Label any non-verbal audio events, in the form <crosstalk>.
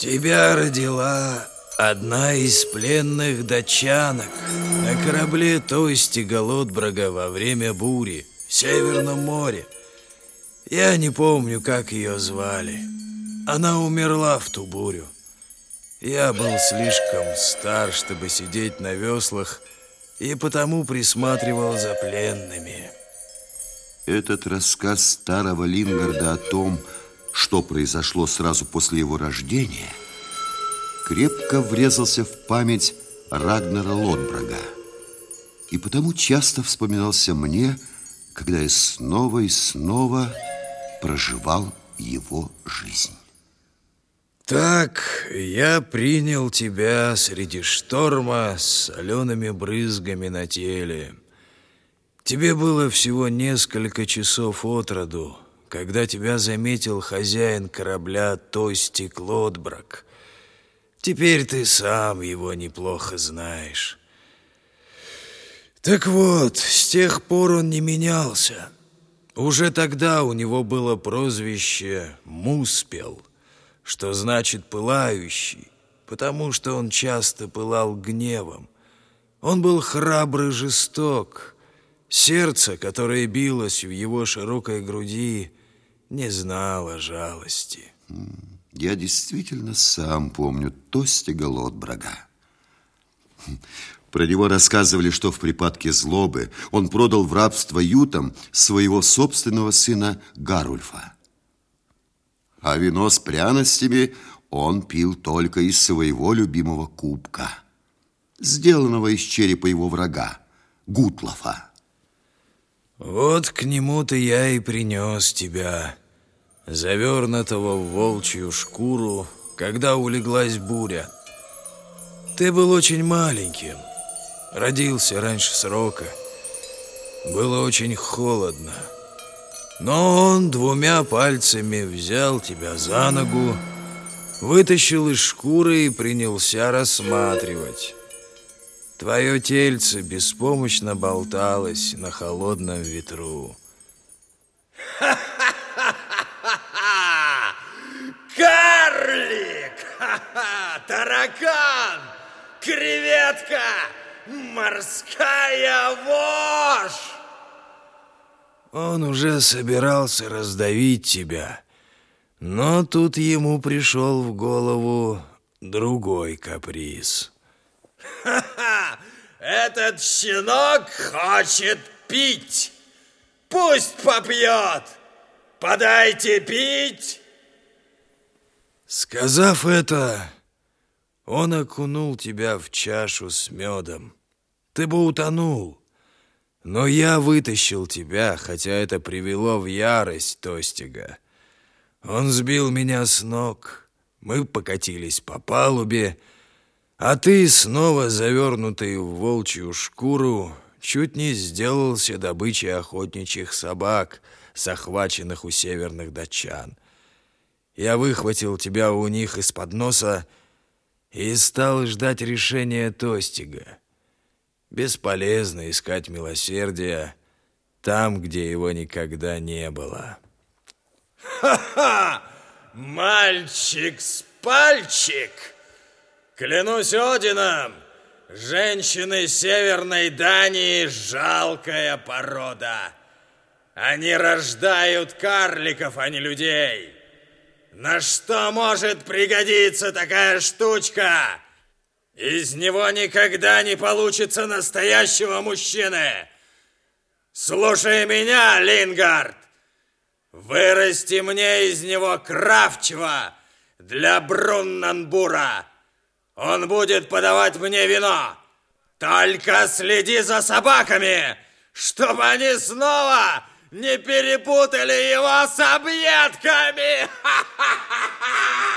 Тебя родила одна из пленных датчанок на корабле Тости Голодбрага во время бури в Северном море. Я не помню, как ее звали. Она умерла в ту бурю. Я был слишком стар, чтобы сидеть на веслах, и потому присматривал за пленными. Этот рассказ старого Лингарда о том, что произошло сразу после его рождения, крепко врезался в память Рагнара Лотбрага. И потому часто вспоминался мне, когда я снова и снова проживал его жизнь. Так я принял тебя среди шторма с солеными брызгами на теле. Тебе было всего несколько часов от роду, когда тебя заметил хозяин корабля Тости Клодбрак. Теперь ты сам его неплохо знаешь. Так вот, с тех пор он не менялся. Уже тогда у него было прозвище «Муспел», что значит «пылающий», потому что он часто пылал гневом. Он был храбр и жесток. Сердце, которое билось в его широкой груди, не знало жалости. Я действительно сам помню Тостига Лотбрага. Про него рассказывали, что в припадке злобы он продал в рабство ютам своего собственного сына Гарульфа. А вино с пряностями он пил только из своего любимого кубка, сделанного из черепа его врага, Гутлофа. Вот к нему-то я и принес тебя, завернутого в волчью шкуру, когда улеглась буря. Ты был очень маленьким, родился раньше срока. Было очень холодно. Но он двумя пальцами взял тебя за ногу, вытащил из шкуры и принялся рассматривать. Твое тельце беспомощно болталось на холодном ветру. Карлик! Таракан! Креветка! Морская вошь! Он уже собирался раздавить тебя, но тут ему пришел в голову другой каприз. Ха-ха! Этот щенок хочет пить. Пусть попьет. Подайте пить. Сказав это, он окунул тебя в чашу с медом. Ты бы утонул. Но я вытащил тебя, хотя это привело в ярость Тостига. Он сбил меня с ног. Мы покатились по палубе, а ты, снова завернутый в волчью шкуру, чуть не сделался добычей охотничьих собак, захваченных у северных датчан. Я выхватил тебя у них из-под носа и стал ждать решения Тостига. Бесполезно искать милосердия там, где его никогда не было. Ха-ха! Мальчик с пальчик! Клянусь Одином, женщины Северной Дании – жалкая порода. Они рождают карликов, а не людей. На что может пригодиться такая штучка? Из него никогда не получится настоящего мужчины. Слушай меня, Лингард. Вырасти мне из него кравчего для Бруннанбура. Он будет подавать мне вино. Только следи за собаками, чтобы они снова не перепутали его с объедками. Ха-ха-ха! <laughs>